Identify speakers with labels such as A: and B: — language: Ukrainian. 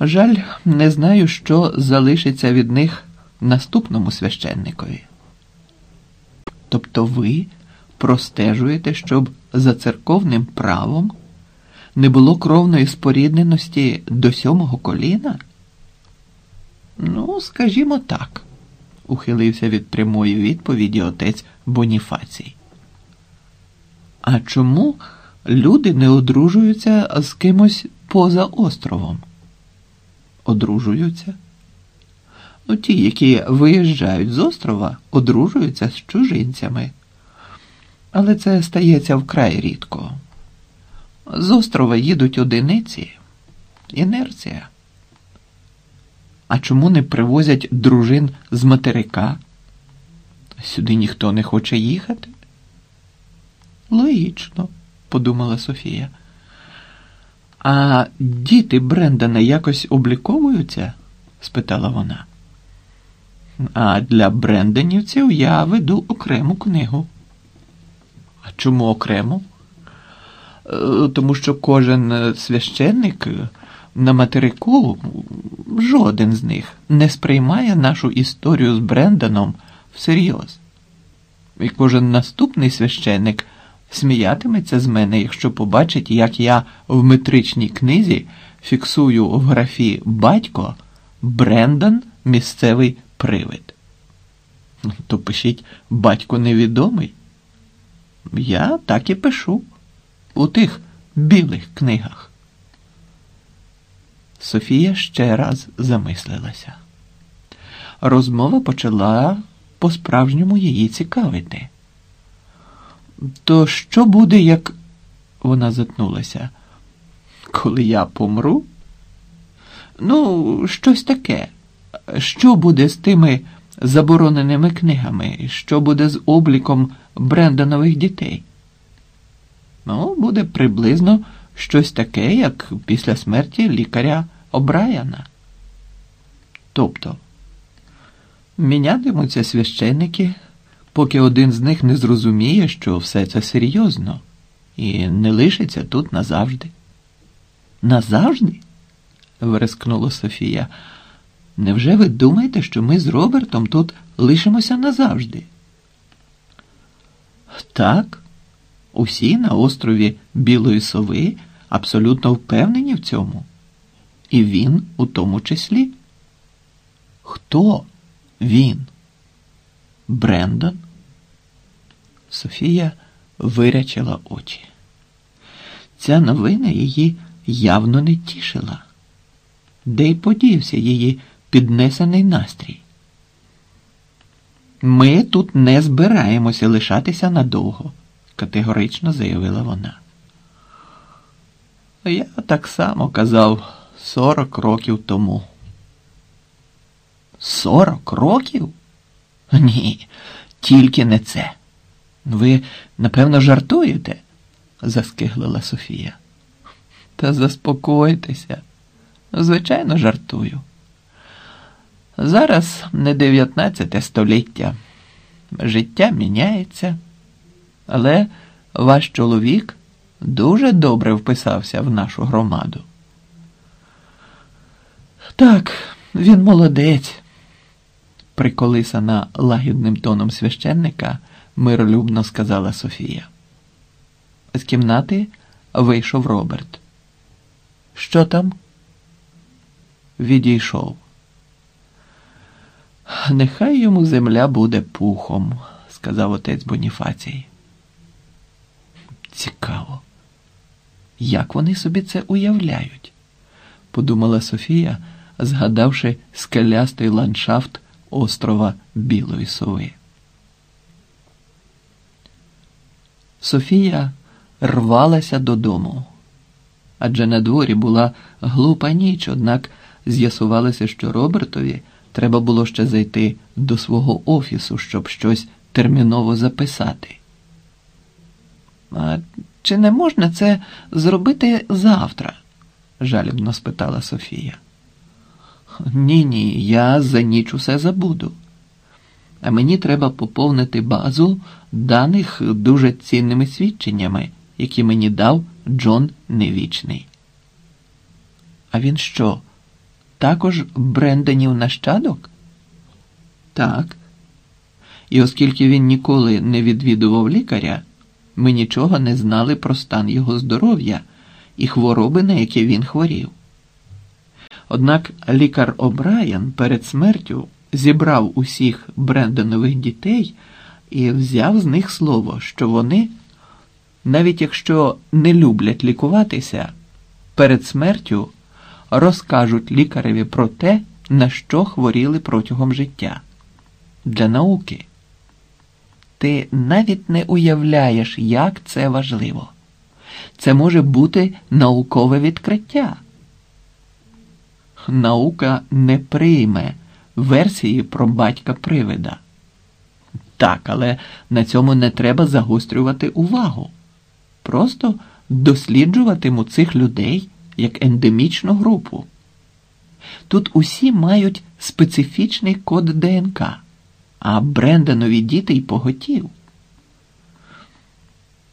A: Жаль, не знаю, що залишиться від них наступному священникові. Тобто ви простежуєте, щоб за церковним правом не було кровної спорідненості до сьомого коліна? Ну, скажімо так, ухилився від прямої відповіді отець Боніфацій. А чому люди не одружуються з кимось поза островом? Одружуються? Ну, ті, які виїжджають з острова, одружуються з чужинцями. Але це стається вкрай рідко. З острова їдуть одиниці. Інерція. А чому не привозять дружин з материка? Сюди ніхто не хоче їхати? Логічно, подумала Софія. А діти Брендана якось обліковуються? спитала вона. А для бренденівців я веду окрему книгу. А чому окрему? Е, Тому що кожен священник на материку, жоден з них, не сприймає нашу історію з Бренданом всерйоз. І кожен наступний священник сміятиметься з мене, якщо побачить, як я в метричній книзі фіксую в графі батько Брендан місцевий привид. Ну, То пишіть батько невідомий. Я так і пишу у тих білих книгах. Софія ще раз замислилася. Розмова почала по-справжньому її цікавити. То що буде, як вона затнулася? Коли я помру? Ну, щось таке. Що буде з тими забороненими книгами? Що буде з обліком Бренданових дітей? Ну, буде приблизно щось таке, як після смерті лікаря Обраяна. Тобто, мінятимуться священники, поки один з них не зрозуміє, що все це серйозно, і не лишиться тут назавжди. Назавжди? верескнула Софія. Невже ви думаєте, що ми з Робертом тут лишимося назавжди? Так, усі на острові Білої Сови абсолютно впевнені в цьому. І він у тому числі. Хто він? Брендон? Софія вирячила очі. Ця новина її явно не тішила. Де й подівся її піднесений настрій. Ми тут не збираємося лишатися надовго, категорично заявила вона. Я так само казав сорок років тому. Сорок років? Ні, тільки не це. Ви, напевно, жартуєте, заскиглила Софія. Та заспокойтеся. Звичайно, жартую. Зараз не 19 століття. Життя міняється, але ваш чоловік дуже добре вписався в нашу громаду. Так, він молодець, приколисана лагідним тоном священника, миролюбно сказала Софія. З кімнати вийшов Роберт. Що там? Відійшов. Нехай йому земля буде пухом, сказав отець Боніфацій. Цікаво, як вони собі це уявляють, подумала Софія, згадавши скелястий ландшафт острова Білої Сови. Софія рвалася додому, адже на дворі була глупа ніч, однак з'ясувалося, що Робертові треба було ще зайти до свого офісу, щоб щось терміново записати. А чи не можна це зробити завтра? жалібно спитала Софія. Ні, ні, я за ніч усе забуду. А мені треба поповнити базу даних дуже цінними свідченнями, які мені дав Джон Невічний. А він що, також Брендонів нащадок? Так. І оскільки він ніколи не відвідував лікаря, ми нічого не знали про стан його здоров'я і хвороби, на які він хворів. Однак лікар О'Брайен перед смертю зібрав усіх Брендонових дітей і взяв з них слово, що вони, навіть якщо не люблять лікуватися, перед смертю розкажуть лікареві про те, на що хворіли протягом життя. Для науки. Ти навіть не уявляєш, як це важливо. Це може бути наукове відкриття. Наука не прийме версії про батька привида. Так, але на цьому не треба загострювати увагу. Просто досліджуватиму цих людей як ендемічну групу. Тут усі мають специфічний код ДНК, а Бренданові діти й поготів.